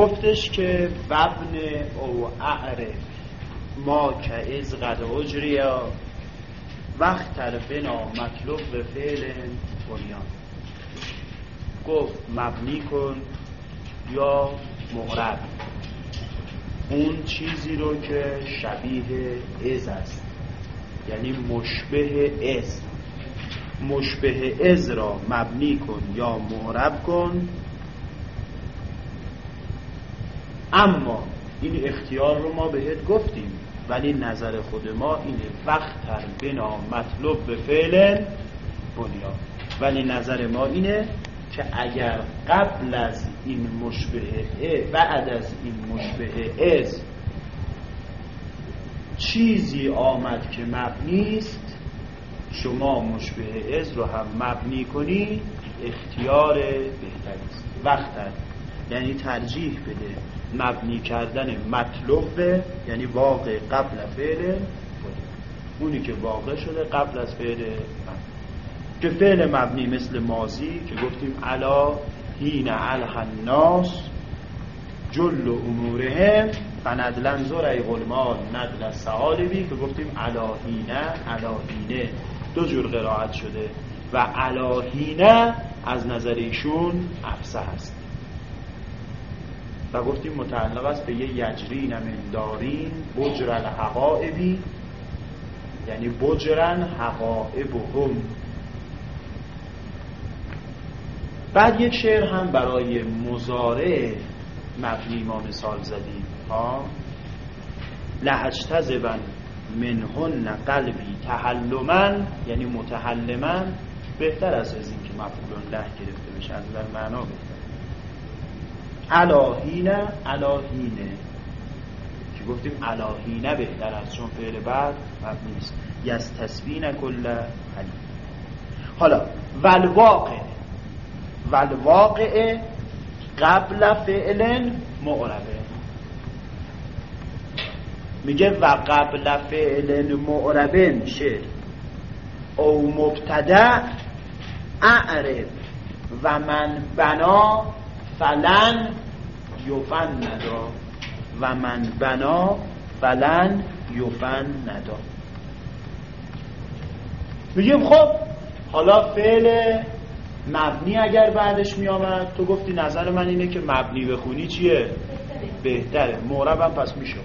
گفتش که وبن او اعرف ما که از قد اجریا وقت بنا مطلوب به فعل بنیان. گفت مبنی کن یا مغرب. اون چیزی رو که شبیه از است. یعنی مشبه از. مشبه از را مبنی کن یا معرب کن. اما این اختیار رو ما بهت گفتیم ولی نظر خود ما اینه وقت تر بنا مطلوب به فعل بنیان ولی نظر ما اینه که اگر قبل از این مشبه بعد از این مشبه از چیزی آمد که مبنی است شما مشبه از رو هم مبنی کنی اختیار بهتری است. وقت یعنی ترجیح بده. مبنی کردن مطلوب یعنی واقع قبل فعل اونی که واقع شده قبل از فعل که فعل مبنی مثل مازی که گفتیم علا هین الناس جل امورهم فندلن ای غلمان ندل سعالبی که گفتیم علاهینه علاهینه دو جور قرائت شده و علاهینه از نظر ایشون افسه هست و گفتیم متعلق است به یه یجرین من دارین بجر یعنی بجرن حقائبهم بعد یک شعر هم برای مزارع مبنی ما مثال زدیم. ها؟ لحجتزبن منهن قلبی تحلمن یعنی متحلمن بهتر است از این که مفعول له گرفته بشه از معنا بهتر علاهینه علاهینه که گفتیم علاهینه بهتر است چون فعل بعد مبنی است یستسبین کل حلیم حالا والواقع. والواقع قبل فعل معربه. میگه و قبل فعل معربه میشه. او مبتدع اعرب. و من بنا فلن یفن ندا. و من بنا فلن یفن ندا. میگیم خب حالا فعل مبنی اگر بعدش می آمد تو گفتی نظر من اینه که مبنی بخونی چیه؟ بهتره. معرب هم پس میشه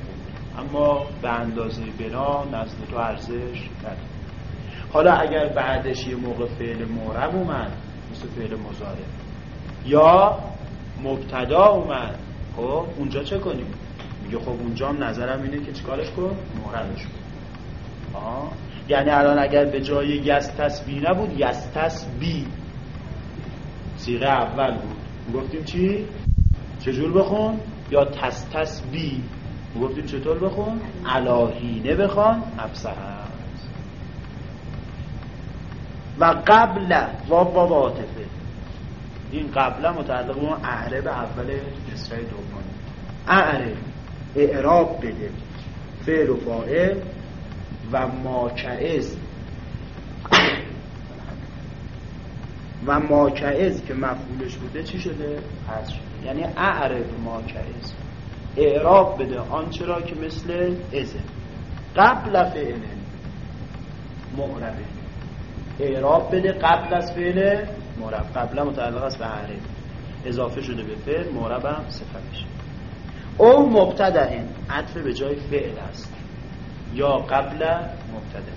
اما به اندازه بنا نزد تو ارزش نداره حالا اگر بعدش یه موقع فعل معرب اومد مثل فعل مزاره یا مبتدا اومد. خب اونجا چه کنیم؟ میگه خب اونجا هم نظرم اینه که چیکارش کن معربش کن یعنی الان اگر به جای یستس بی نبود یستس بی. سیغه اول بود. گفتیم چی؟ چجور بخون؟ یا تس تس بی. گفتیم چطور بخون؟ علاهینه بخوان افسه و قبل و با این قبل متعلق اون اعرب اول مصرع دوم. اعرب اعراب بده فعل و فاعل و ماکعز. و ماکعز که مفعولش بوده چی شده؟ حذف شده. یعنی اعرب ماکعز. اعراب بده آنچه را که مثل ازه قبل فعل معربه اعراب بده قبل از فعل معرب قبل متعلق است به اعرب اضافه شده به فعل معرب هم صفتش او مبتدعین عطف به جای فعل است. یا قبل مبتدع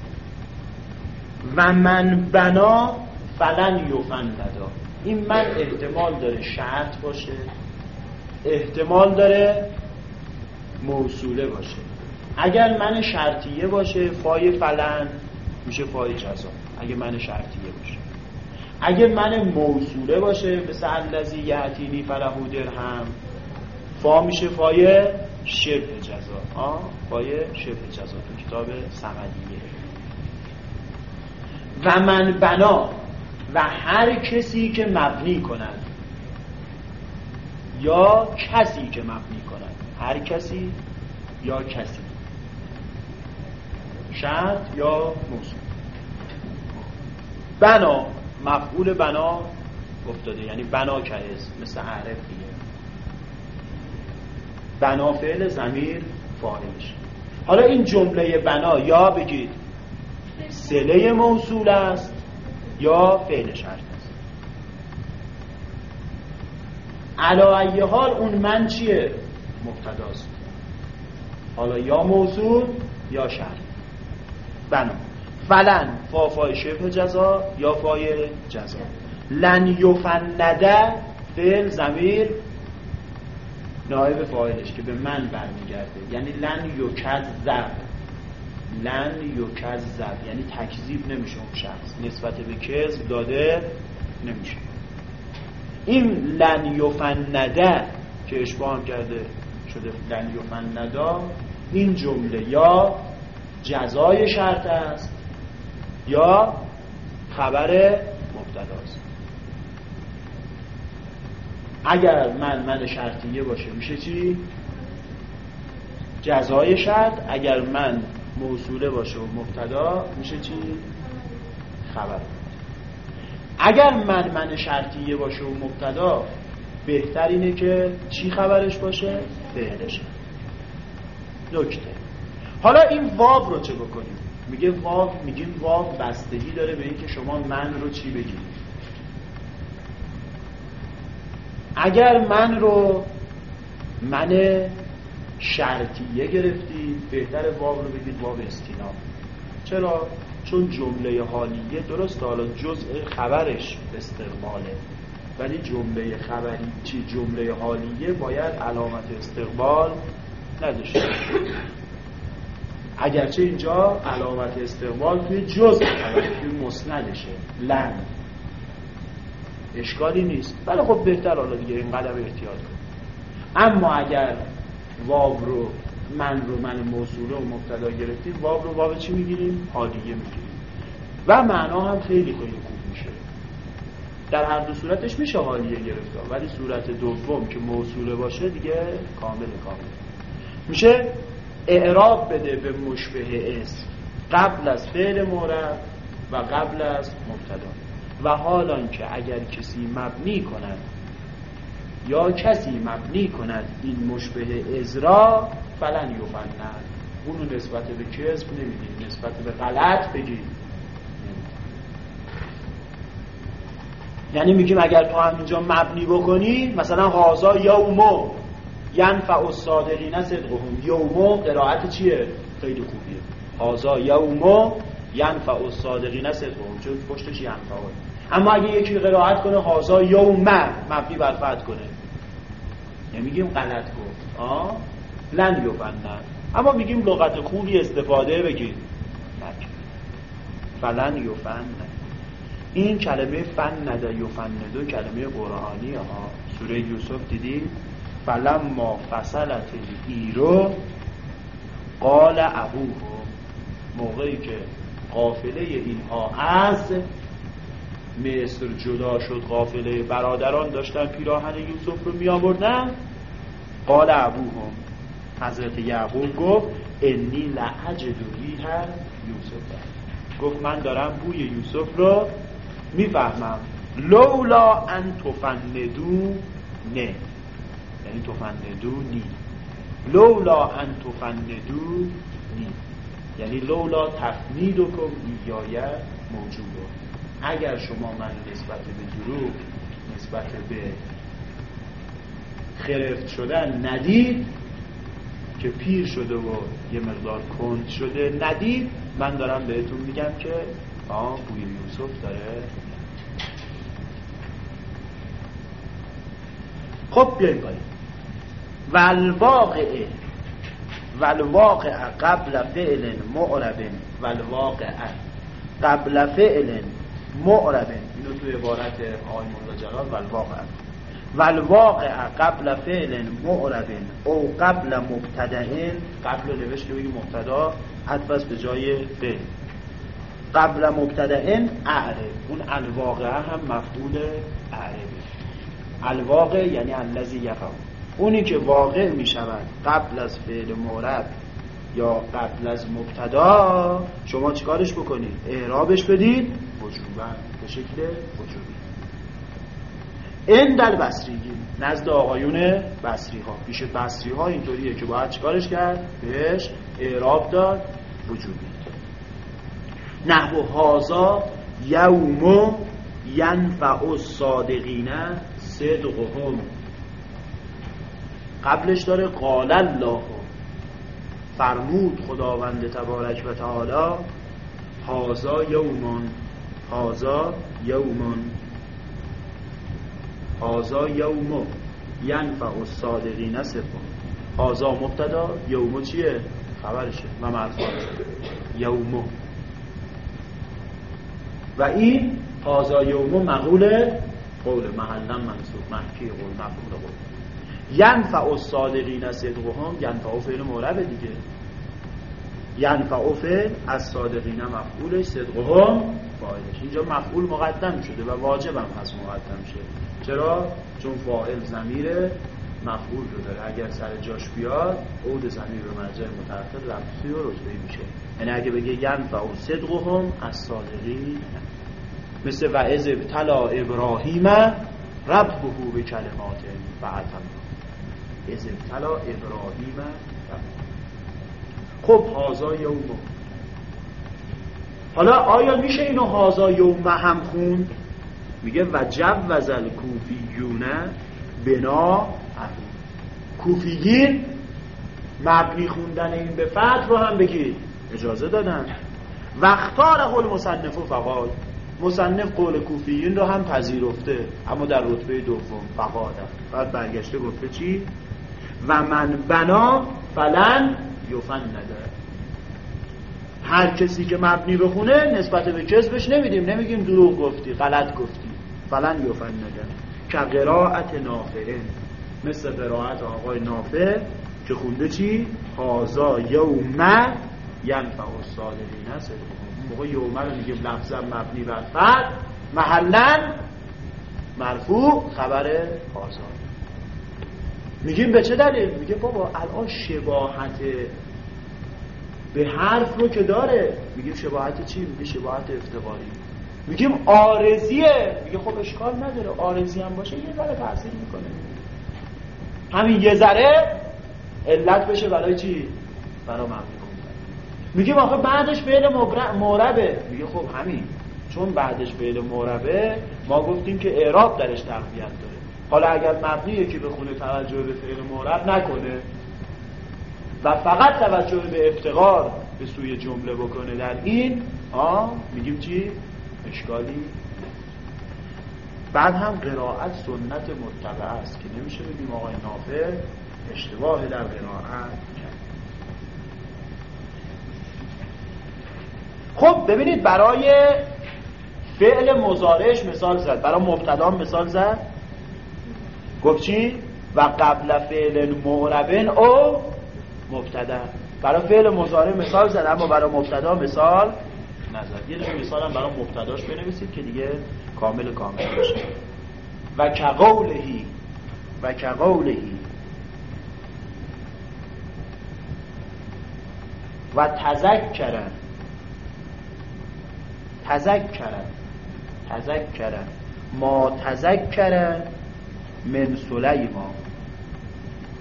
و من بنا فلن یوفن ندا این من احتمال داره شرط باشه. احتمال داره موصوله باشه. اگر من شرطیه باشه فای فلن میشه فای جزا. اگه من شرطیه باشه. اگه من موصوله باشه مثل الذی یعتینی فلهو درهم فا میشه فای شبه جزا. آه فای شبه جزا تو کتاب سمدیه. و من بنا و هر کسی که مبنی کند یا کسی که مبنی کند. هر کسی یا کسی. شرط یا موضوع بنا مفعول بنا افتاده یعنی بنا کهز مثل عرف دیگه. بنا فعل زمیر فاعلش. حالا این جمله بنا یا بگید سله موصول است یا فعل شرط است؟ علا حال اون من چیه؟ مبتداست حالا یا موصول یا شرط. بنا. فلن فافای شبه جزا یا فای جزا. لن یفنده فعل زمیر نایب فاعلش که به من برمیگرده. یعنی لن یکذب. لن یکذب. یعنی تکذیب نمیشه اون شخص. نسبت به کذب داده نمیشه. این لن یفنده که اشباه کرده شده لن یفندا این جمله یا جزای شرط است. یا خبر مبتداست اگر من من شرطیه باشه میشه چی؟ جزای شرط اگر من موصوله باشه و مبتدا میشه چی؟ خبر اگر من من شرطیه باشه و مبتدا بهتر اینه که چی خبرش باشه؟ فعلش نکته حالا این واب رو چه بکنیم؟ میگه واب میگیم واب بستگی داره به اینکه شما من رو چی بگید اگر من رو من شرطیه گرفتید بهتر واو رو بگید واو استینا. چرا؟ چون جمله حالیه درست حالا جزء خبرش استقباله ولی جمله خبری چی؟ جمله حالیه باید علامت استقبال نداشته اگرچه اینجا علامت استقبال توی خبری توی مسندشه لن. اشکالی نیست. ولی خب بهتر حالا دیگه این قدم احتیاط کن اما اگر واو رو من رو من موصوله و مبتدا گرفتیم واو رو واو چی می‌گیریم؟ حالیه می‌گیریم. و معنا هم خیلی خیلی خوب میشه. در هر دو صورتش میشه حالیه گرفت ولی صورت دوم که موصوله باشه دیگه کامل کامل. میشه اعراب بده به مشبه اسم. قبل از فعل مورد و قبل از مبتدا. و حالان که اگر کسی مبنی کند یا کسی مبنی کند این مشبه ازرا فلن یفنن اونو نسبت به کسب نمی‌دید نسبت به غلط بگید یعنی میگیم اگر تو همینجا مبنی بکنی مثلا هازا یومو ینفع الصادقین صدقهم. یومو قرائت چیه؟ خیلی خوبیه. هازا یومو ینفع الصادقین صدقهم. چون پشتش ینفع اما اگه یکی قرائت کنه هازا یوم مبنی بر فتح کنه. نمیگیم غلط گفت. آه؟ لن یفنن اما میگیم لغت خوبی استفاده بگید. فلن یفنن این کلمه فن نده یفندو کلمه قرآنی ها. سوره یوسف دیدی؟ فلم ما فصلت ایرو قال ابوه موقعی که قافله اینها از مصر جدا شد قافله برادران داشتن پیراهن یوسف رو می آوردن قال ابوهم حضرت یعقوب گفت انی لعجد ریح یوسف. گفت من دارم بوی یوسف رو می‌فهمم. لولا ان تفندو نه. یعنی تفندو نی. لولا ان تفندو نی. یعنی لولا تفنیدکم ایایه موجوده. اگر شما من نسبت به دروغ نسبت به خرفت شدن ندید که پیر شده و یه مقدار کند شده ندید من دارم بهتون میگم که آه بوی یوسف داره. خب بیاییم باید والواقع والواقع قبل فعل معرب والواقع قبل فعل معربه اینو توی عبارت آقای مولا جلال والواقع. والواقع قبل فعل معرب او قبل مبتدعین قبل نوشت که بگی مبتدا عطف به جای فعل قبل مبتدعین اعرب اون الواقع هم مفعول اعربه الواقع یعنی الذی یقع اونی که واقع می شود قبل از فعل معرب یا قبل از مبتدا شما چیکارش بکنید؟ اعرابش بدید. وجوبا به شکل وجوبی. این در بصریگی نزد آقایون بصری ها پیش بصری ها اینطوریه که باید چیکارش کرد؟ بهش اعراب داد وجودی نحو هازا یوم ینفع الصادقین صدقهم. قبلش داره قال الله فرمود خداوند تبارک و تعالی هازا یومان هازا یومان. هازا یوم ینفع الصادقین صدقهم هازا مبتدا یوم چیه؟ خبرشه و مرفوع یوم. و این هازا یوم مقول قول محلا منصوب محکی قول مفعول قول. ینفع الصادقین صدقهم ینفع فعل مورب دیگه. ینفع فعل از صادقین مفعولش صدقهم فاعلش. اینجا مفعول مقدم شده و واجب هم هست مقدم شده چرا؟ چون فاعل ضمیر مفعول رو داره. اگر سر جاش بیاد عود ضمیر به مرجع متأخر لفظی و رتبه میشه. یعنی اگه بگه ینفع صدقهم از صادقین مثل و از ابتلا ابراهیم ربه به کلمات بعدم از ابتلا ابراهیم خب هازا یوم. حالا آیا میشه اینو هازا یوم هم خوند؟ میگه و جوز کوفیون بنا کوفیین مبنی خوندن این به فتح رو هم بگید اجازه دادن. و اختار مصنف و فقال مصنف قول کوفیین رو هم پذیرفته اما در رتبه دوم فقاده بعد برگشته گفته چی؟ و من بنا فلن یفن نداره هر کسی که مبنی بخونه نسبت به کسبش نمیدیم. نمیگیم دروغ گفتی غلط گفتی. فلن یفن نداره که قرائت نافعه. مثل قرائت آقای نافع که خونده چی؟ هازا یوم ینفع الصالحین. اون موقع یوم رو میگیم لفظا مبنی بر فرد محلا مرفوع خبر هازا میگیم به چه دلیل؟ میگه بابا الان شباهت به حرف رو که داره. میگیم شباهت چی؟ میگه شباهت افتقاری میگیم آرزیه. میگه خب اشکال نداره. آرزی هم باشه یه ذره تاثیر می‌کنه. همین یه ذره علت بشه برای چی؟ برای مبنی میگیم آخه بعدش فعل موربه. میگه خب همین. چون بعدش فعل موربه ما گفتیم که اعراب درش تقویت داره. حالا اگر مبنیه که بخونه توجه به فعل مورب نکنه و فقط توجه به افتقار به سوی جمله بکنه در این ها میگیم چی؟ اشکالی بعد هم قرائت سنت متبع است که نمیشه بگیم آقای نافع اشتباه در قرائت خب ببینید برای فعل مزارش مثال زد برای مبتدا مثال زد. گفت چی؟ و قبل فعل معربن او مبتدا. برای فعل مزاره مثال زد اما برای مبتدا مثال نزد. یه دونه مثال هم برای مبتداش بنویسید که دیگه کامل کامل بشه و کقولهی و کقولهی. و تذکرن. تذکرن. تذکرن. ما تذکرن. من سلیمان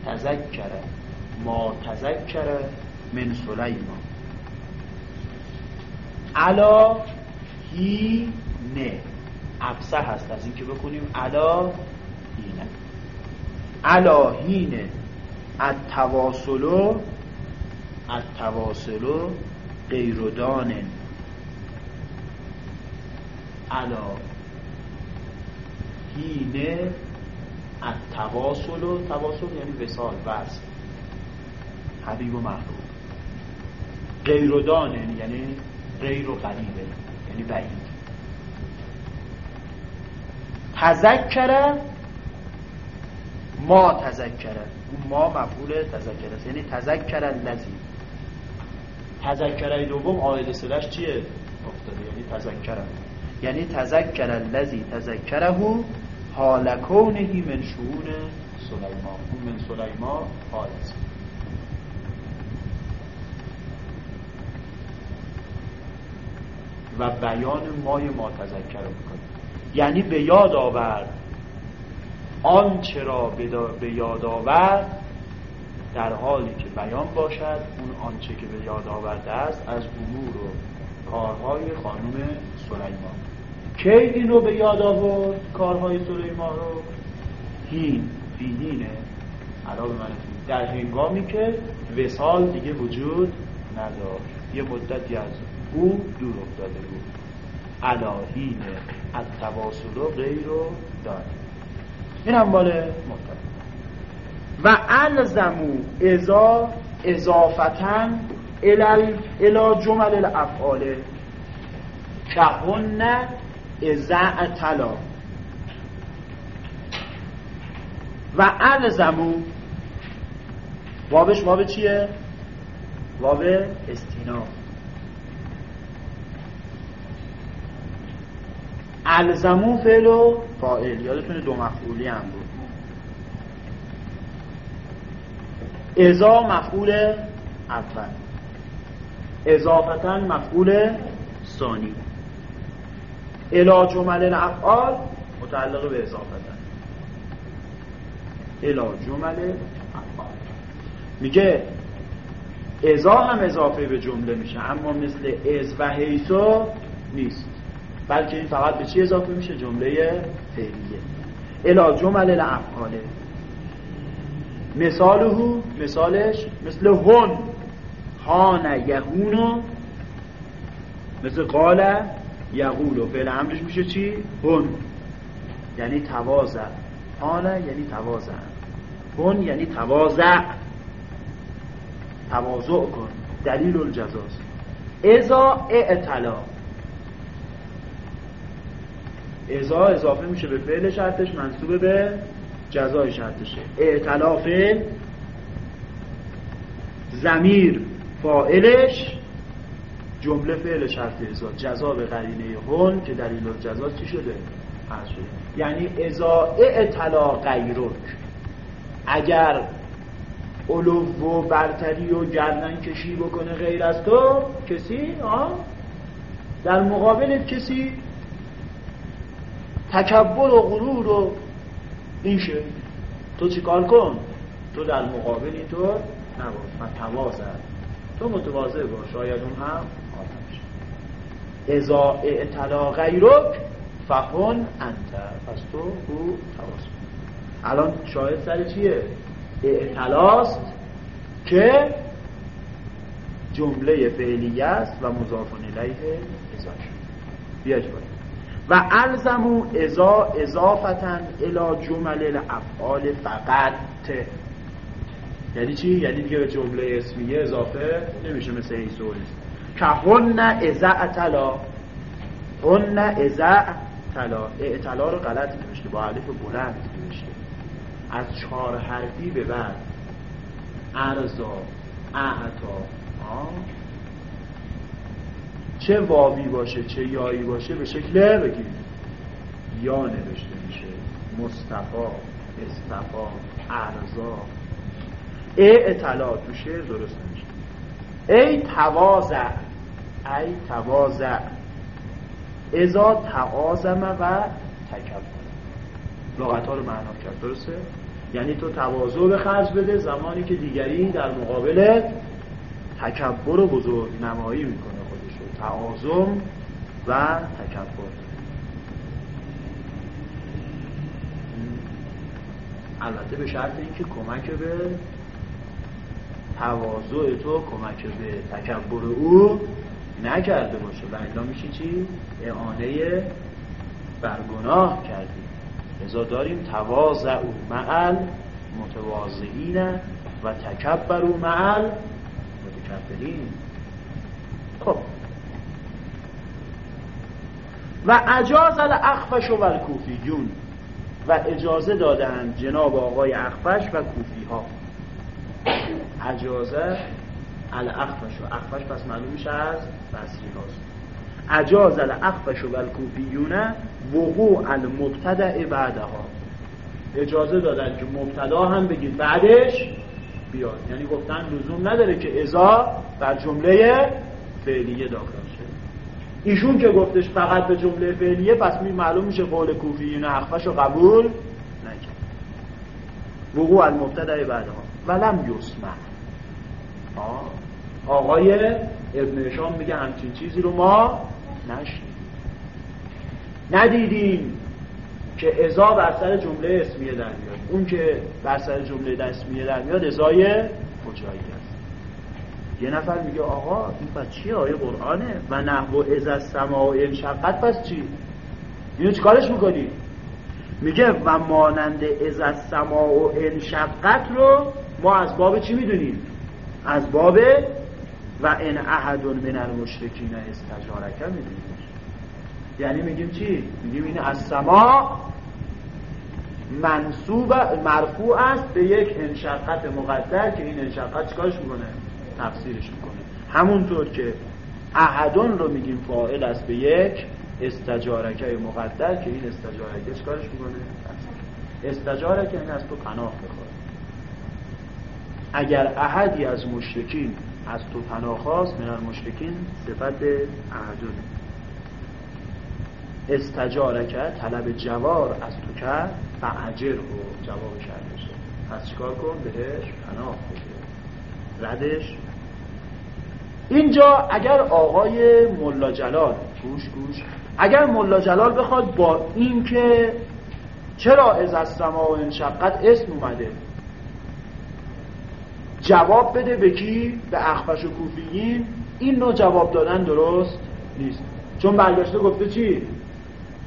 تذکرن ما تذکر من سلیمان علا هی نه. افسه هست از اینکه بکنیم علا هینه علا هینه التواصلو التواصلو غیردانن علا هینه التواصل تواصل یعنی وصال وصل. حبیب و محبوب. غیر و دانن یعنی غیر و قریبه یعنی بعید. تذکره ما تذکره اون ما مفعول تذکره یعنی تذکره لذی تذکره دوم آیده سلش چیه؟ افتاده. یعنی تذکره یعنی تذکر الذی تذکره حال کونهی من شعون سلیمان. اون من سلیمان حالت و بیان مای ما تذکر می‌کنه. یعنی به یاد آورد. آنچه را به یاد آورد در حالی که بیان باشد اون آنچه که به یاد آورده است از امور و کارهای خانم سلیمان. کی این به یاد آورد؟ کارهای سلیمان رو؟ هین فیدینه عرب من در هنگامی که وسال دیگه وجود نداشت یه مدتی از او دور افتاده بود. علاهین از تواصل و غیر و داد. این هم مال و الزمو ازا اضافتن الى جمل الافعال. کهن ازع طلا و الزمو وابش واب چیه؟ واب استینا. الزمو فعل و فائل یادتونه دو مفعولی هم بود. ازا مفعول اول. اضافتا مفعول ثانی. الا جمل الافعال متعلق به اضافتا الا جمل افعال. میگه ازا هم اضافه به جمله میشه اما مثل از و حیثو نیست. بلکه این فقط به چی اضافه میشه؟ جمله فعلیه. الا جمل الافعاله مثاله مثالش مثل هون هان یهونو مثل قال یقولو فعل امرش میشه چی؟ هون یعنی توازع هان یعنی توازع هون یعنی توازع تواضع کن. دلیل الجزاست ازا اعتلا. ازا اضافه میشه به فعل شرطش منصوب به جزای شرطشه. اعتلاف زمیر فائلش جمله فعل شرط ازا جزا به قرینه هون که دلیل جزا چی شده؟ شده. یعنی ازا اعتلا غیرک اگر علو و برتری و گردن کشی بکنه غیر از تو کسی آه؟ در مقابلت کسی تکبر و غرور و این شه تو چیکار کن؟ تو در مقابل اینطور نباش. و توازه تو متواضع باش. شاید اون هم آدم ازا اعتلا غیرک فهون انت. پس تو او تواضع الان شاید سر چیه؟ اعتلاست که جمله فعلیه است و مضاف الیه اضافه. باید و الزمو ازا اضافتن الى جمل الافعال فقط. یعنی چی؟ یعنی دیگه به جمله اسمیه اضافه نمیشه مثل سوریست که هن ازع تلا هن ازع تلا اعتلا رو غلط نمیشه با علیف بلند نمیشه از چهار حرفی به بعد. ارزا اعتا چه واوی باشه چه یایی باشه به شکل بگید. یا نوشته میشه مصطفا استفا ارزا. ای اطلاع تو شعر درست نمیشه. ای توازع ای توازع ازا تعازم و تکبر. لغت ها رو معنا کرد درسته؟ یعنی تو تواضع به خرج بده زمانی که دیگری در مقابل تکبر و بزرگ نمایی می‌کنه تعاظم و تکبر. البته به شرط اینکه کمک به تواضع تو کمک به تکبر او نکرده باشه و الا میشه چی؟ اعانه برگناه کردی ازا داریم تواضع معل متواضعین و تکبر او معل متکبرین. خب. و اجاز الاخفش و الکوفیون. و اجازه دادند جناب آقای اخفش و کوفی ها اجازه الاخفش و اخفش پس معلوم میشه از بصری هاست اجاز الاخفش و الکوفیون وقوع المبتدع بعدها. اجازه دادن که مبتدا هم بگید بعدش بیاد. یعنی گفتن لزوم نداره که ازا بر جمله فعلیه داخل ایشون که گفتش فقط به جمله فعلیه پس می معلوم میشه قول کوفیین اخفش رو قبول نکرد. وقوع المبتدع بعدها. ولم یسمع. آقای ابن شام میگه همچین چیزی رو ما نشنیدیم. ندیدیم که ازا بر سر جمله اسمیه در میاد. اون که بر سر جمله اسمیه در میاد ازای فجایی است. یه نفر میگه آقا این پس چیه آیه قرآنه؟ و نحو از از سما و انشقت پس چی؟ اینو چیکارش می‌کنی؟ میگه و مانند از از سما و انشقت رو ما از باب چی می‌دونیم؟ از باب و ان احد من المشرکین استجارک می‌دونیم یعنی میگیم چی؟ میگیم این از سما منصوب مرفوع است به یک انشقت مقدر که این انشقت چکارش می‌کنه؟ تفسیرش می‌کنه. همونطور که احدون رو میگیم فاعل است به یک استجارکه مقدر که این استجارکه چکارش می‌کنه؟ استجارکه این از تو پناه بخواد اگر احدی از مشرکین از تو پناه خواست من المشرکین صفت احدون استجارکه طلب جوار از تو کرد فعجر رو جواب شد. پس چکار کن؟ بهش پناه بده. ردش. اینجا اگر آقای ملا جلال گوش گوش. اگر ملا جلال بخواد با این که چرا از از و انشقت اسم اومده؟ جواب بده به کی؟ به اخفش و کوفیین این نوع جواب دادن درست نیست. چون برگشته گفته چی؟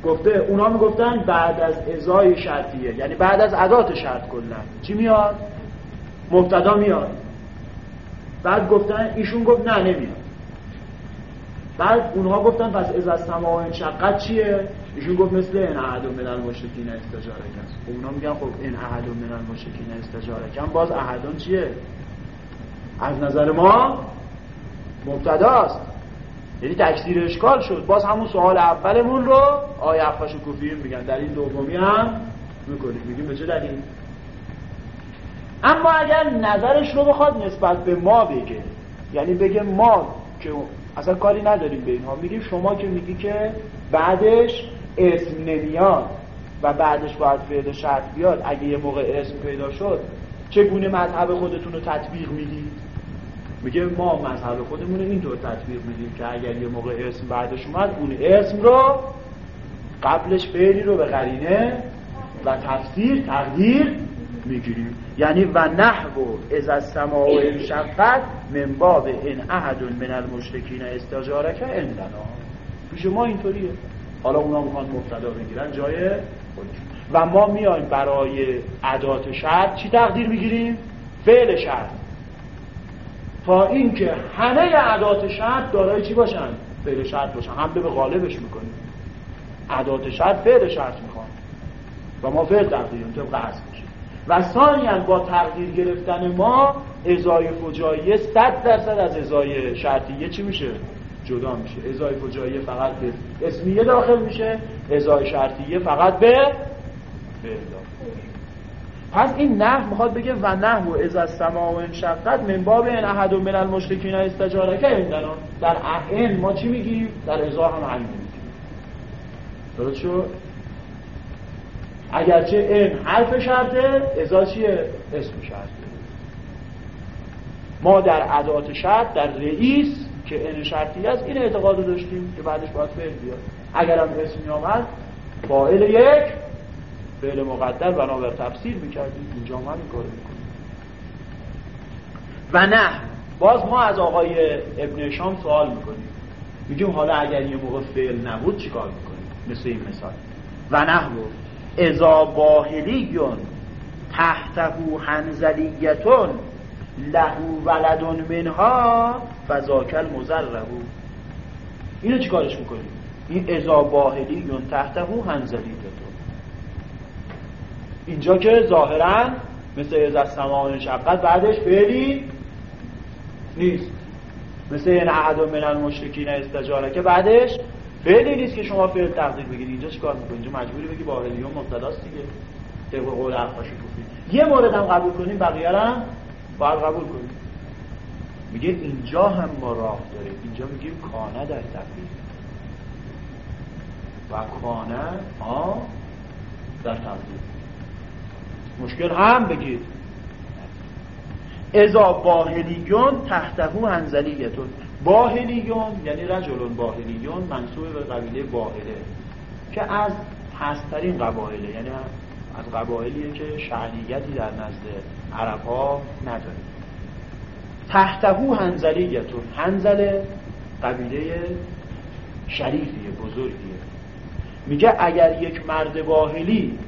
گفته اونا می‌گفتن بعد از ازای شرطیه. یعنی بعد از عدات شرط کلا. چی میاد؟ مبتدا میاد. بعد گفتن ایشون گفت نه نمیاد. بعد اونها گفتن پس از از سما انشقت چیه؟ ایشون گفت مثل این احد من المشرکین استجاره است خب اونا میگن خب این احد من المشرکین استجاره کن باز احدون چیه؟ از نظر ما مبتداست. یعنی تکثیر اشکال شد. باز همون سوال اولمون رو آیه افاش کوفی میگن. در این دومی هم می‌کنیم. میگیم به چه دلیل؟ اما اگر نظرش رو بخواد نسبت به ما بگه یعنی بگه ما که اصلا کاری نداریم به اینها. میگیم شما که میگی که بعدش اسم نمیاد و بعدش باید فعل شرط بیاد. اگه یه موقع اسم پیدا شد چگونه مذهب خودتون رو تطبیق می‌دید؟ میگه ما مذهب خودمون اینطور تطبیق میدیم که اگر یه موقع اسم بعدش اومد اون اسم رو قبلش فعلی رو به قرینه و تفسیر تقدیر می‌گیریم. یعنی و نحو از از سما و انشقت من باب این احد من المشرکین استجارک اندنا پیش ما اینطوریه. حالا اونا می‌خوان مبتدا بگیرن جای و ما میایم برای عدات شرط چی تقدیر می‌گیریم؟ فعل شرط. تا اینکه همه عدات شرط دارای چی باشن؟ فعل شرط باشن. هم به غالبش می‌کنیم. عدات شرط فعل شرط می‌خوان. و ما فعل تقدیریم طبق میشه. و ثانیا با تقدیر گرفتن ما ازای فجاییه صد درصد از ازای شرطیه چی میشه؟ جدا میشه. ازای فجاییه فقط به اسمیه داخل میشه ازای شرطیه فقط به فعل پس این نحو می‌خواد بگه و نحو از از سما و انشقت من باب این احد و من المشرکین استجارکه این در این ما چی میگیم؟ در ازا هم همین میگیم. درست شد؟ اگرچه این حرف شرطه ازا چیه؟ اسم شرطه ما در عدات شرط در رئیس که این شرطی است این اعتقاد داشتیم که بعدش باید فعل بیاد. اگرم اسمی آمد فاعل یک فعل مقدر بنابر تفسیر می‌کردیم. اینجا ما این کار می‌کنیم. و نه باز ما از آقای ابن شام سوال می‌کنیم. میگیم حالا اگر یه موقع فعل نبود چیکار می‌کنیم؟ مثل این مثال. و نه ازا باهلیون تحتهو هنزلیتون لهو ولدون منها فزاکل مزرهو اینو چیکارش می‌کنیم؟ این ازا باهلیون تحتهو هنزلیتون اینجا که ظاهرا مثل از از سمان شقت بعدش فعلی نیست. مثل این عهد من المشرکین استجاره که بعدش فعلی نیست که شما فعل تقدیر بگید اینجا چیکار می‌کنید اینجا مجبوری بگی با هلیوم مبتداست دیگه. طبق قول یه مورد هم قبول کنیم بقیه هم باید قبول کنیم. میگه اینجا هم ما راه داریم. اینجا میگیم کانه در تقدیر. و کانه ها در تقدیر. مشکل هم بگید. ازا باهلیون تحتهو هنزلیتون باهلیون یعنی رجلون باهلیون منصوب به قبیله باهله که از پسترین قبایله یعنی از قبایلیه که شعنیتی در نزد عرب ها نداره. تحتهو هنزلیتون هنزله قبیله شریفیه بزرگیه. میگه اگر یک مرد باهلی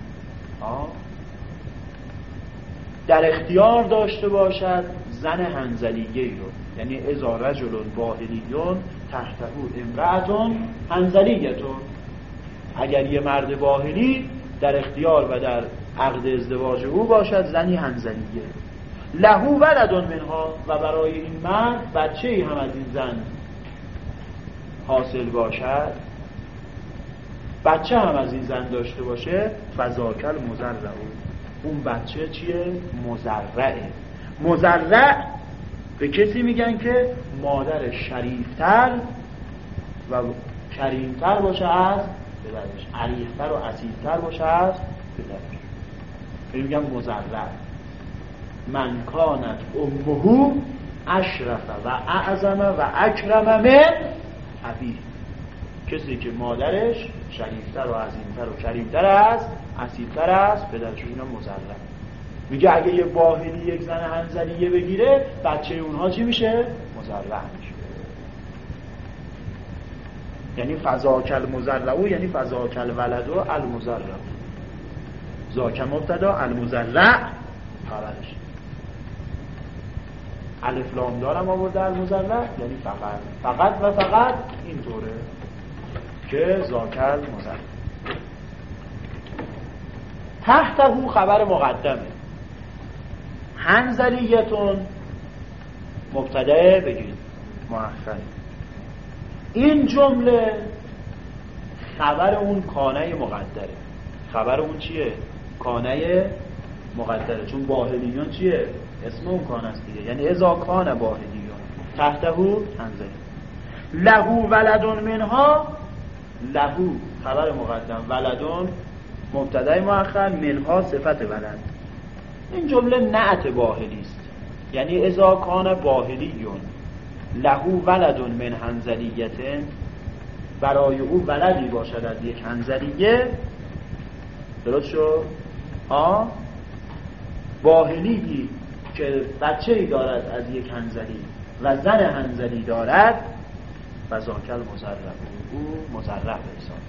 در اختیار داشته باشد زن هنزلیه رو. یعنی ازا رجل باهلیون تحتهو امرأتون هنزلیتون اگر یه مرد باهلی در اختیار و در عقد ازدواج او باشد زنی هنزلیه لهو ولدون منها و برای این مرد بچه ای هم از این زن حاصل باشد. بچه هم از این زن داشته باشه فضاکل مزرعه اون بچه چیه؟ مزرعه. مزرع؟ به کسی میگن که مادر شریفتر و کریمتر باشه از پدرش عریفتر و اصیلتر باشه از پدرش میگن مزرع. من کانت امهو اشرف و اعظم و اکرم من ابی کسی که مادرش شریفتر و عظیمتر و کریمتر است اصیلتر است پدرش اینا مزرع. میگه اگه یه باهلی یک زن هنزلیه بگیره بچه اونها چی میشه؟ مزرع میشه. یعنی فضاکل مزرعو یعنی فضاکل ولدو المزرع. زاک مبتدا المزرع خبرش الف لام دارم آورده المزرع یعنی فقط. فقط و فقط اینطوره. که زاکل مزرع تحته خبر مقدمه. هنزلیتون مبتده بگید مؤخر این جمله خبر اون کانه مقدره. خبر اون چیه؟ کانه مقدره. چون باهلیون چیه؟ اسم اون کانه است دیگه. یعنی ازا کان باهلیون تحتهو هنزلی لهو ولدون منها لهو خبر مقدم. ولدون مبتدای مؤخر منها صفت ولد. این جمله نعت باهلی است. یعنی ازا کان باهلیون. لهو ولدون من هنزلیت برای او ولدی باشد از یک هنزلیه درست شد؟ ها باهلی که بچه ای دارد از یک هنزلی و زن هنزلی دارد و زاکل مزرع او مزرع برسان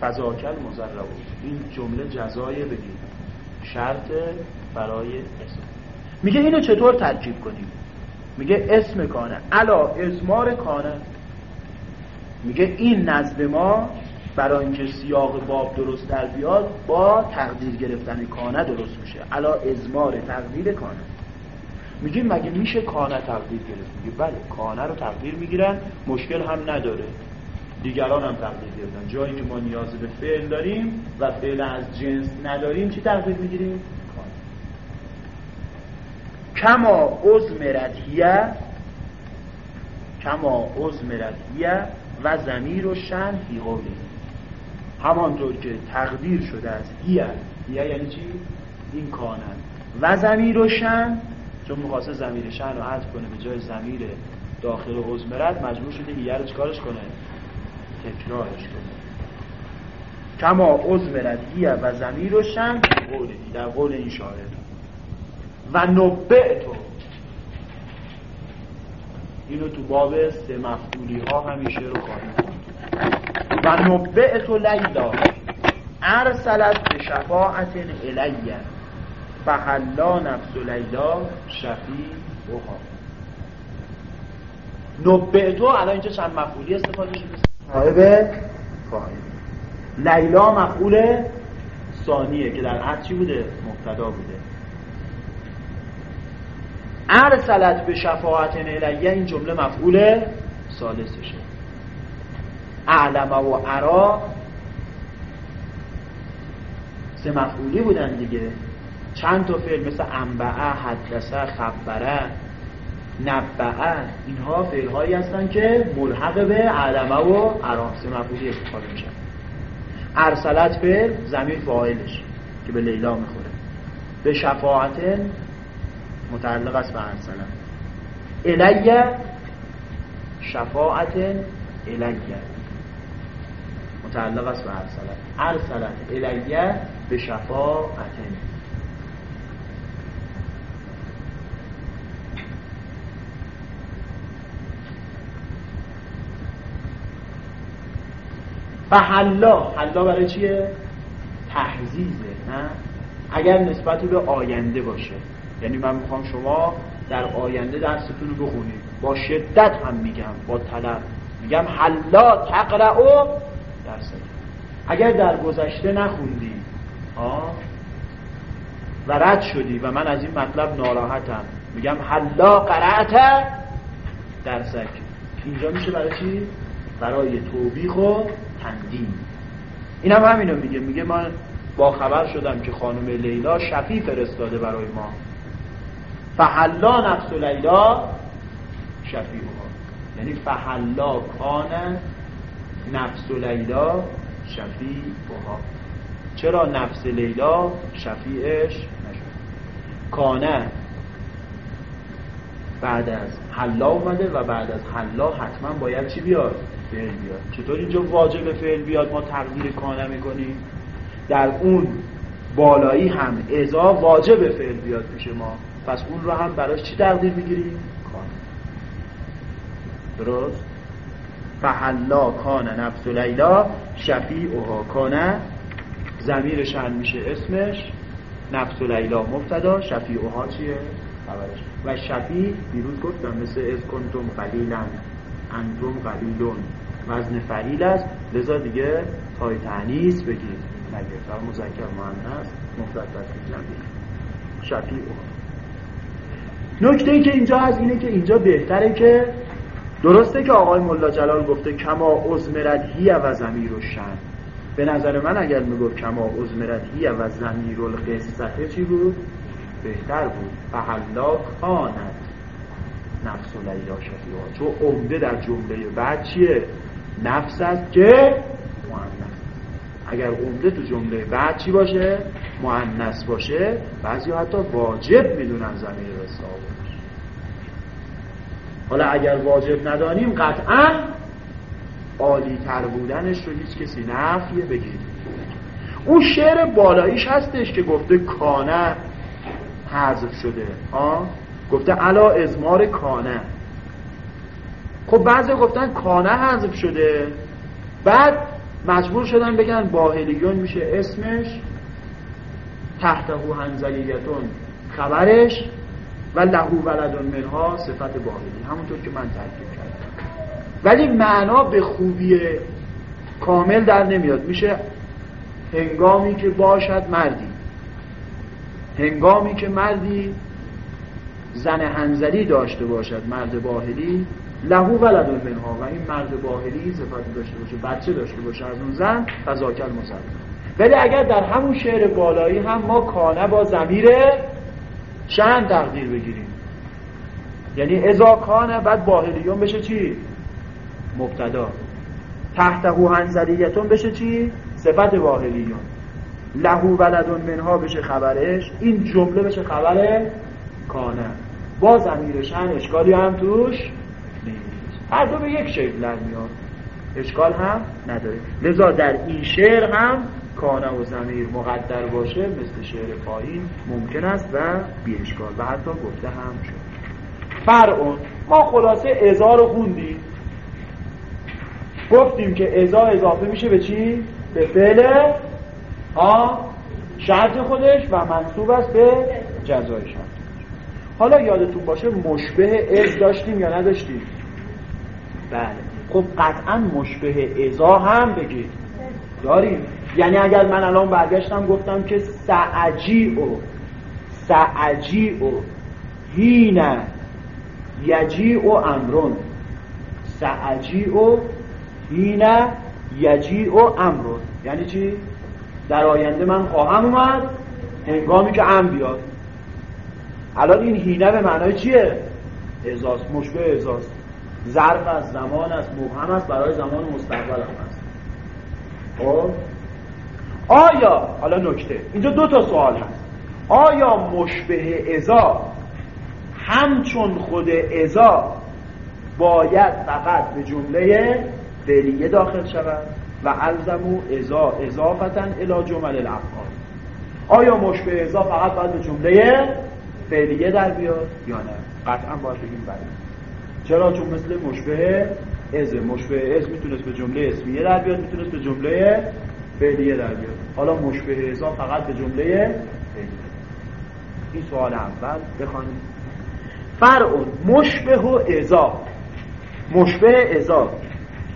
فضاکل مزرع این جمله جزای بگید شرط برای اسم. میگه اینو چطور ترکیب کنیم؟ میگه اسم کانه. علا ازمار کانه. میگه این نزد ما برای اینکه سیاق باب درست در بیاد با تقدیر گرفتن کانه درست میشه. علا ازمار تقدیر کانه. میگیم مگه میشه کانه تقدیر گرفت؟ میگه بله کانه رو تقدیر می‌گیرن مشکل هم نداره. دیگران هم تقدیر گرفتن. جایی که ما نیاز به فعل داریم و فعل از جنس نداریم چی تقدیر می‌گیریم؟ کما ازمرت هیه کما ازمرت هیه و زمیر و شن فی همانطور که تقدیر شده از هیه. هیه یعنی چی؟ این کانن و زمیر و شن چون مخواست زمیر شن رو عطف کنه به جای زمیر داخل ازمرت مجبور شده هیه رو چکارش کنه؟ تکرارش کنه. کما ازمرت هیه و زمیر و شن در قول این شاعر. و نبع تو اینو تو باب سه مفعولی ها همیشه رو خواهیم و نبع تو لیلا. ارسلت به شفاعت الیه. فحلا نفس لیلا شفی و نبع تو الان اینجا چند مفعولی استفاده شده؟ صاحب؟ فاعل لیلا مفعول ثانیه که در عرض چی بوده؟ مبتدا بوده. ارسلت به شفاعت الیه این جمله مفعول سالسشه اعلم و عرا سه مفعولی بودن دیگه. چند تا فعل مثل انبعه حدثه خبره نبعه اینها فعلهایی هستن که ملحق به علمه و عراس مفعولی استفاده میشن. ارسلت فعل زمین فاعلش که به لیلا می‌خوره. به شفاعت متعلق است به ارسلت. الیه شفاعت الیه متعلق است به ارسلت. ارسلت الیه به شفاعت حلا. حلا برای چیه؟ تحزیزه نه؟ اگر نسبت به آینده باشه. یعنی من می‌خوام شما در آینده درستون رو بخونید. با شدت هم میگم با طلب. میگم حلا تقرأ درس اگر در گذشته نخوندی آه و رد شدی و من از این مطلب ناراحتم. میگم حلا قرأت درسک اینجا میشه برای چی؟ برای توبیخ و تندیم این هم همینو میگه. میگه من با خبر شدم که خانم لیلا شفی فرستاده برای ما. فحلا نفس لیلا شفی یعنی فحلا کان نفس لیلا شفی چرا نفس لیلا شفیعش نشد؟ کانه بعد از حلا اومده و بعد از حلا حتما باید چی بیاد؟ فعل بیاد. چطور اینجا واجب فعل بیاد؟ ما تقدیر کانه می‌کنیم. در اون بالایی هم ازا واجب فعل بیاد پیش ما. پس اون رو هم براش چی تقدیر می‌گیریم؟ کانه درست؟ فحلا کان نفس لیلا اوها کانه زمیر شن میشه. اسمش نفس لیلا مبتدا اوها چیه؟ و شفی دیروز گفتم مثل از کنتم قلیلا. انتم قلیلون وزن فعیل است. لذا دیگه تای تعنیس بگید نگه فر مذکر مؤنث مفرد تصریح شفی اوها نکته ای که اینجا هست اینه که اینجا بهتره که درسته که آقای ملا جلال گفته کما ازمردهی و زمیر و شن به نظر من اگر می‌گفت کما ازمردهی و زمیر القصته چی بود؟ بهتر بود. فحلا کانت نفس و لیلا شفیها چون عمده در جمله بعد چیه؟ نفس است که معنیس اگر عمده تو جمله بعد چی باشه؟ معنیس باشه. بعضی حتی واجب می‌دونن زمیر رسال حالا اگر واجب ندانیم قطعا عالی تر بودنش رو هیچ کسی نفیه بگید اون شعر بالاییش هستش که گفته کانه حذف شده. ها گفته علا ازمار کانه. خب بعضی گفتن کانه حذف شده. بعد مجبور شدن بگن باهلیون میشه اسمش. تحته هنزلیتون خبرش و لهو ولدون منها صفت باهلی. همونطور که من ترکیب کردم. ولی معنا به خوبی کامل در نمیاد. میشه هنگامی که باشد مردی. هنگامی که مردی زن هنزلی داشته باشد مرد باهلی لهو ولدون منها و این مرد باهلی صفتی داشته باشه بچه داشته باشه از اون زن فضاکل مسلم ولی اگر در همون شعر بالایی هم ما کانه با زمیر چند تقدیر بگیریم. یعنی ازا کانه بعد باهلیون بشه چی؟ مبتدا. تحته هنزلیتون بشه چی؟ صفت باهلیون. لهو ولدون منها بشه خبرش. این جمله بشه خبر کانه. با زمیر شن اشکالی هم توش هر دو به یک شکل در میاد اشکال هم نداره. لذا در این شعر هم کانه و زمیر مقدر باشه مثل شعر پایین ممکن است و بی اشکال. و حتی گفته هم شد. فرعون ما خلاصه ازا رو خوندیم. گفتیم که ازا اضافه میشه به چی؟ به فعل ها شرط خودش و منصوب است به جزای شرط حالا یادتون باشه مشبه از داشتیم یا نداشتیم؟ بله. خب قطعا مشبه ازا هم بگید. داریم. یعنی اگر من الان برگشتم گفتم که سعجی او سعجی او هینه یجی او امرون. سعجی او هینه یجی او امرون. یعنی چی؟ در آینده من خواهم اومد هنگامی که ام بیاد. الان این هینه به معنای چیه؟ ازاست مشبه ازاست ظرف از زمان است مبهم است برای زمان مستقبل هم است. خب؟ آیا حالا نکته. اینجا دو تا سوال هست. آیا مشبه ازا همچون خود ازا باید فقط به جمله فعلیه داخل شود و الزمو ازا اضافتن الى جمل الافعال؟ آیا مشبه ازا فقط باید به جمله فعلیه در بیاد یا نه؟ قطعا باید بگیم بله. چرا؟ چون مثل مشبه از مشبه از می‌تونست به جمله اسمیه در بیاد می‌تونست به جمله فعلیه در بیاد. حالا مشبه ازا فقط به جمله فعلیه. این سوال اول بخوانیم فرع مشبه و ازا. مشبه ازا.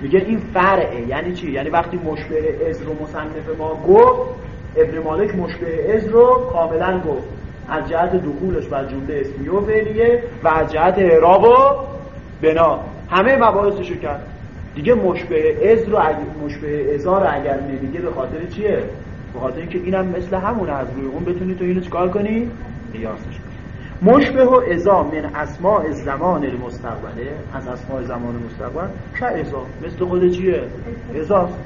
میگه این فرعه. یعنی چی؟ یعنی وقتی مشبه از رو مصنف ما گفت ابن مالک مشبه از رو کاملا گفت. از جهت دخولش بر جمله اسمی و فعلیه و از جهت اعراب و بنا. همه مباحثشو کرد. دیگه مشبه از رو اگر مشبه ازا رو اگر نمیگه به خاطر چیه؟ به خاطر اینکه اینم مثل همون از روی اون بتونی تو اینو چیکار کنی؟ قیاسش مشبه و ازا من اسماء زمان المستقبله. از اسماء زمان مستقبل که ازا مثل خود چیه؟ ازاست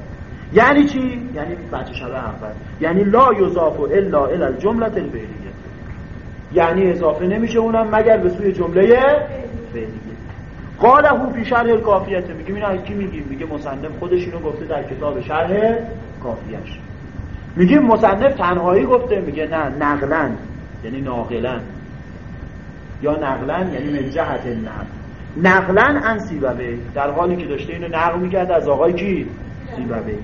یعنی چی؟ یعنی بچه شبه اول. یعنی لا یضاف الا الى الجمله الفعلیه یعنی اضافه نمیشه اونم مگر به سوی جمله فعلیه قاله فی شرح الکافیت میگه اینا کی میگیم؟ میگه مصنف خودش اینو گفته در کتاب شرح کافیش. میگه مصنف تنهایی گفته میگه نه نقلا یعنی ناقلا. یا نقلا یعنی من جهت نقل نقلا ان سیبوه در حالی که داشته اینو نقل می‌کرد از آقای کی؟ سیبوه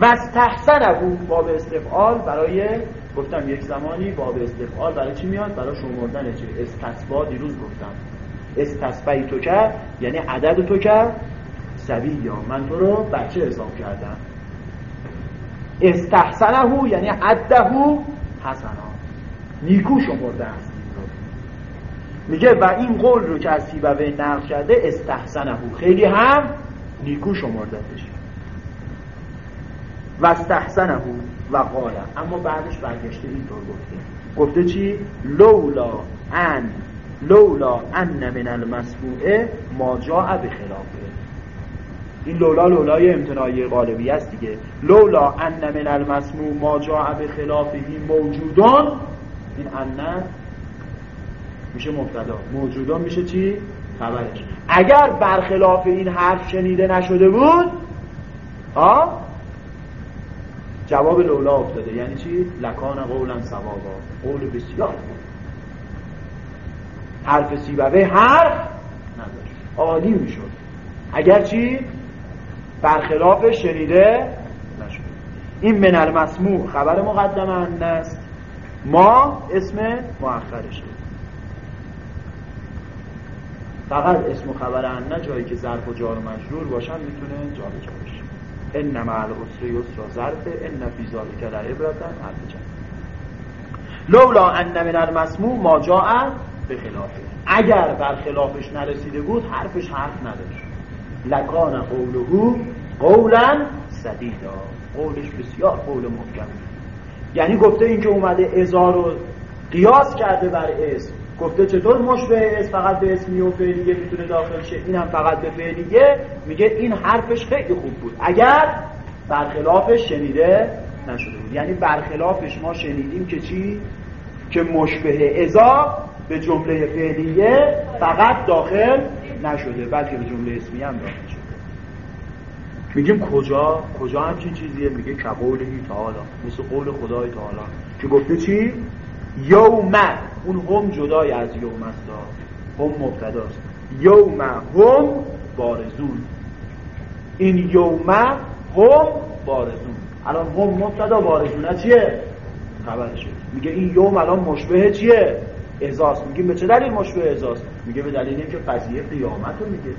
و استحسن بود باب استفعال برای گفتم یک زمانی باب استفعال برای چی میاد؟ برای شمردن چه استصبا دیروز گفتم. استصبایی تو کرد؟ یعنی عدد تو کرد؟ سبی یا من تو رو بچه حساب کردم. استحسنه یعنی عده حسنا نیکو شمرده است. میگه و این قول رو که از سیبوه نقل کرده استحسنه. خیلی هم نیکو شمردتش و استحسنه. و قاله اما بعدش برگشته اینطور گفته. گفته چی؟ لولا ان لولا ان من المسبوعه ما جاء به خلافه این لولا لولای امتناعی غالبی است دیگه. لولا ان من المسموع ما جاء به خلافه موجودان این ان میشه مبتدا. موجودان میشه چی؟ خبرش. اگر برخلاف این حرف شنیده نشده بود ها؟ جواب لولا افتاده. یعنی چی؟ لکان قولا سوابا. قول بسیار حرف سیبوه حرف نداشت عالی می‌شد. اگر چی؟ برخلاف شنیده نشد. این من المسموع. خبر مقدم است ما اسم مؤخرشه. فقط اسم و خبر انه جایی که ظرف و جار و مجرور باشن می‌تونه جابجا بشه ان مع العسر یسرا ظرف ان فی ذلک لعبرتا حرف لولا ان من المسموع ما جاء به خلافه اگر بر خلافش نرسیده بود حرفش حرف نداشت. لکان قوله قولا سدیدا. قولش بسیار قول محکم یعنی گفته این که اومده ازار رو قیاس کرده بر اسم. گفته چطور مشبه اسم فقط به اسمی و فعلیه می‌تونه داخل شه. این هم فقط به فعلیه میگه این حرفش خیلی خوب بود. اگر برخلافش شنیده نشده بود. یعنی برخلافش ما شنیدیم که چی؟ که مشبه ازا به جمله فعلیه فقط داخل نشده بلکه به جمله اسمی هم داخل شده. میگیم کجا؟ کجا همچین چیزیه؟ میگه کقوله تعالی مثل قول خدای تعالی که گفته چی؟ یوم اون هم جدای از یوم است هم مبتداست. یوم هم بارزون. این یوم هم بارزون. الان هم مبتدا بارزونه چیه؟ خبرشه میگه این یوم الان مشبه چیه؟ ازاست میگه به چه دلیل مشبه ازاست میگه به دلیل اینکه قضیه قیامت رو میگه.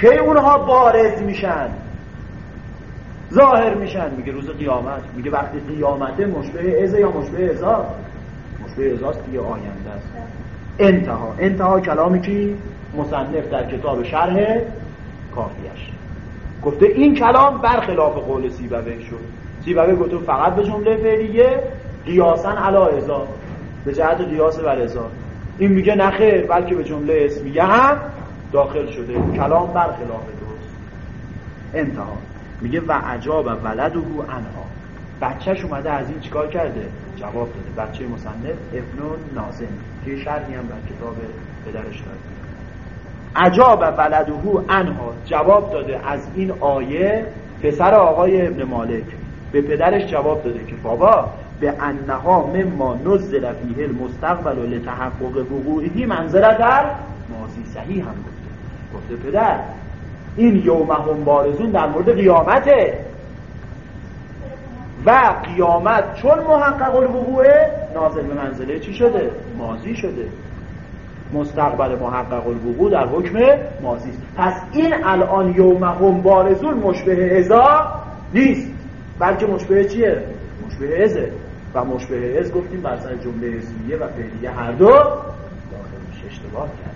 کی اونها بارز میشن؟ ظاهر میشن. میگه روز قیامت. میگه وقتی قیامته مشبه ازه یا مشبه ازاست مشبه ازاست دیگه آینده است. انتها. انتها کلامی که مصنف در کتاب شرح کافیش. گفته این کلام برخلاف قول سیبوه شد. سیبوه گفته فقط به جمله فعلیه قیاسن علا ازا به جهت قیاس بر ازا این میگه نخیر بلکه به جمله اسمیه هم داخل شده. کلام برخلاف درست انتها. میگه و عجاب ولده انها. بچهش اومده از این چیکار کرده؟ جواب داده. بچه مصنف ابن نازم که شرحی هم در کتاب پدرش داره. عجاب ولده انها. جواب داده از این آیه پسر آقای ابن مالک. به پدرش جواب داده که بابا به انها مما نزل فیه المستقبل و لتحقق وقوعی منزلت ماضی صحیح هم گفته. گفته پدر این یوم بارزون در مورد قیامته. و قیامت چون محقق الوقوعه نازل به منزله چی شده؟ ماضی شده. مستقبل محقق الوقوع در حکم ماضی است. پس این الان یوم هم بارزون مشبه ازا نیست. بلکه مشبه چیه؟ مشبه ازه و مشبه از گفتیم بر سر جمله اسمیه و فعلیه هر دو داخل میشه اشتباه کرد.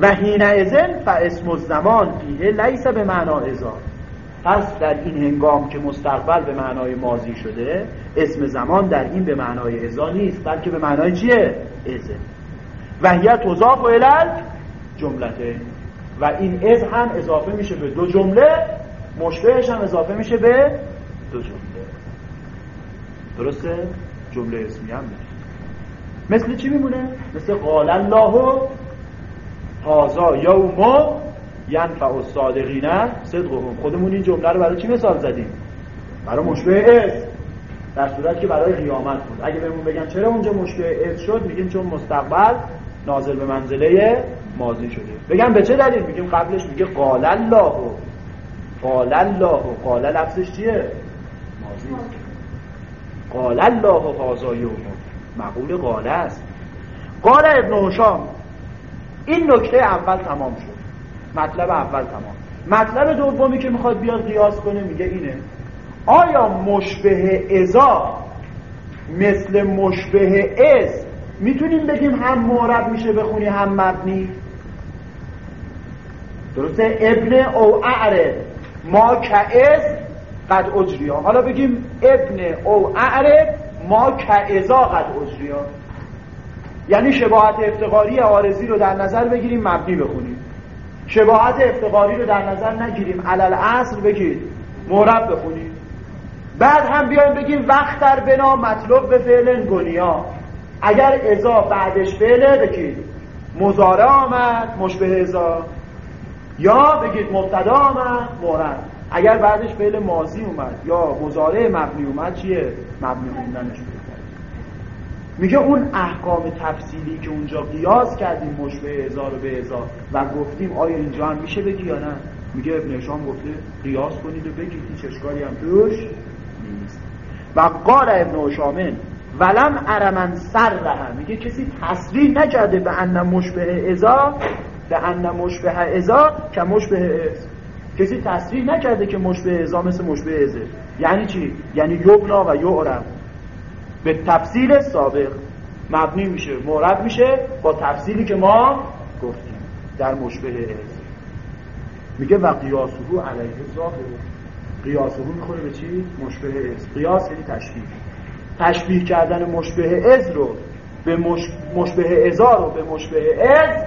و حین ازن فاسم الزمان فیه لیس به معنا ازا پس در این هنگام که مستقبل به معنای ماضی شده اسم زمان در این به معنای ازا نیست بلکه به معنای چیه؟ ازه و تضاف و علل جملته و این از هم اضافه میشه به دو جمله مشبهش هم اضافه میشه به دو جمله درسته؟ جمله اسمی هم میشه مثل چی میمونه؟ مثل قال الله هازا یوم ینفع الصادقین صدقهم. خودمون این جمله رو برای چی مثال زدیم؟ برای مشبه اذ در صورت که برای قیامت بود. اگه بهمون بگن چرا اونجا مشبه اذ شد میگیم چون مستقبل نازل به منزله ماضی شده. بگم به چه دلیل؟ میگیم قبلش میگه قال الله قال الله قال لفظش چیه؟ ماضی. قال الله هذا یوم. مقول قال است. قال ابن هشام این نکته اول تمام شد. مطلب اول تمام. مطلب دومی که می‌خواد بیاد قیاس کنه میگه اینه. آیا مشبه ازا مثل مشبه از می‌تونیم بگیم هم معرب میشه بخونی هم مبنی؟ درسته؟ ابن او اعرب ما از قد اجریا. حالا بگیم ابن او اعرب ما ازا قد اجریا. یعنی شباهت افتقاری آرزی رو در نظر بگیریم مبنی بخونیم شباهت افتقاری رو در نظر نگیریم. علل اصل بگید. مورب بخونیم بعد هم بیایم بگیم وقت در بنا مطلوب به فعل گنیا. اگر ازا بعدش فعله بگید. مزاره آمد مشبه ازا یا بگید مبتدا آمد مورد اگر بعدش فعل ماضی اومد. یا مزاره مبنی اومد چیه؟ مبنی خوندنش میگه اون احکام تفصیلی که اونجا قیاس کردیم مشبه هزار و به هزار و گفتیم آیا اینجا هم میشه بگی یا نه؟ میگه ابن شام گفته قیاس کنید و بگید هیچ اشکالی هم توش نیست. و قال ابن شامن ولم ارمن سر رها میگه کسی تصریح نکرده به ان مشبه ازا به ان مشبه ازا که مشبه از کسی تصریح نکرده که مشبه ازا مثل مشبه ازه یعنی چی؟ یعنی یبنا و یعرب. به تفصیل سابق مبنی میشه مورد میشه با تفصیلی که ما گفتیم در مشبه از میگه و قیاسهو علیه ظاهر قیاسهو می‌خوره به چی؟ مشبه از قیاس یعنی تشبیه. تشبیه کردن مشبه از رو به مش... مشبه ازا رو به مشبه از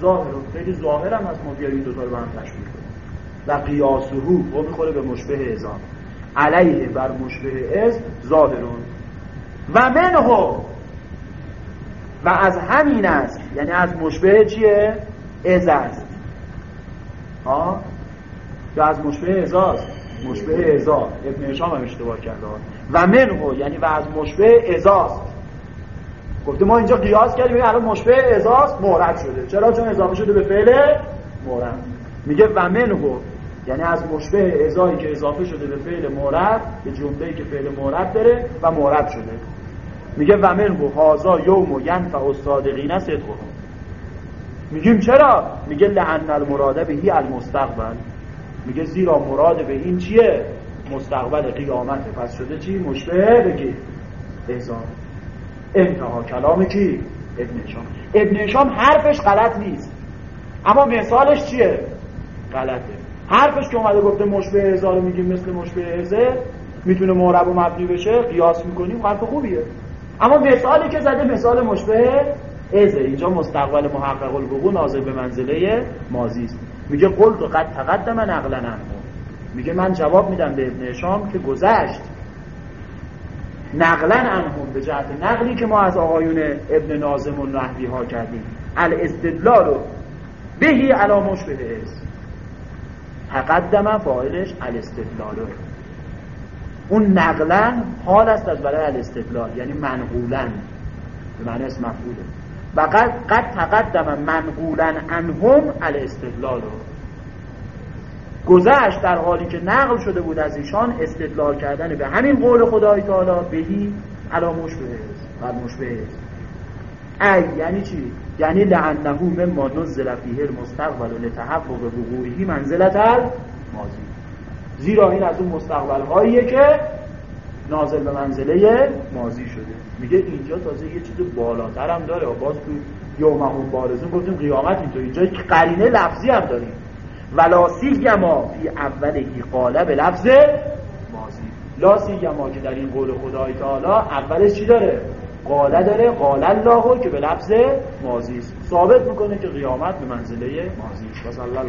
ظاهر رو. خیلی ظاهر هم از ما بیاریم دوتا رو به هم تشبیه کنیم. و قیاسهو رو می‌خوره به مشبه ازا علیه بر مشبه از ظاهرون. و منه. و از همین است. یعنی از مشبه چیه؟ از است. ها؟ یا از مشبه ازاست مشبه ازا ابن اشام هم اشتباه کرده. و منه یعنی و از مشبه ازاست گفته ما اینجا قیاس کردیم الان مشبه ازاست مورد شده. چرا؟ چون اضافه شده به فعل مورد. میگه و منه یعنی از مشبه ازایی که اضافه شده به فعل مورد به جمله‌ای که فعل مورد داره و مورد شده. میگه و من هازا یوم و ینفع الصادقین صدقهم میگیم چرا؟ میگه لعن المراده بهی المستقبل. میگه زیرا مراد به این چیه؟ مستقبل قیامت. پس شده چی؟ مشبه بگی احزان انتها کلام کی؟ ابن شام ابن شام حرفش غلط نیست. اما مثالش چیه؟ غلطه. حرفش که اومده گفته مشبه هزار میگیم مثل مشبه هزه می‌تونه معرب و مبنی بشه قیاس می‌کنیم حرف خوبیه. اما مثالی که زده مثال مشبه ازه اینجا مستقبل محقق الوقوع ناظر به منزله ماضی است. میگه قلت قد تقدم نقلا عنه میگه من جواب میدم به ابن شام که گذشت. نقلا عنهم به جهت نقلی که ما از آقایون ابن نازم و نحوی ها کردیم. الاستدلال بهی علا مشبه از تقدم فاعلش الاستدلال. اون نقلا حال است از برای الاستدلال یعنی منقولا به معنی اسم مفعوله. و قد, قد تقدم منقولا انهم الاستدلال گذشت در حالی که نقل شده بود از ایشان استدلال کردن به همین قول خدای تعالی بهی علا مشبه و مشبه. ای یعنی چی؟ یعنی لعنه مما نزل فیه المستقبل لتحقق وقوعه منزلت الماضی. زیرا این از اون مستقبل هاییه که نازل به منزله ماضی شده. میگه اینجا تازه یه چیز بالاتر هم داره. باز تو یومهم بارزون گفتیم قیامت اینجا. اینجا که قرینه لفظی هم داریم. ولا سیگما فی اولهی قاله به لفظ ماضی. لا سیگما که در این قول خدای تعالی اولش چی داره؟ قاله داره قال الله که به لفظ ماضی است. ثابت می‌کنه که قیامت به منزله ماضی است. الله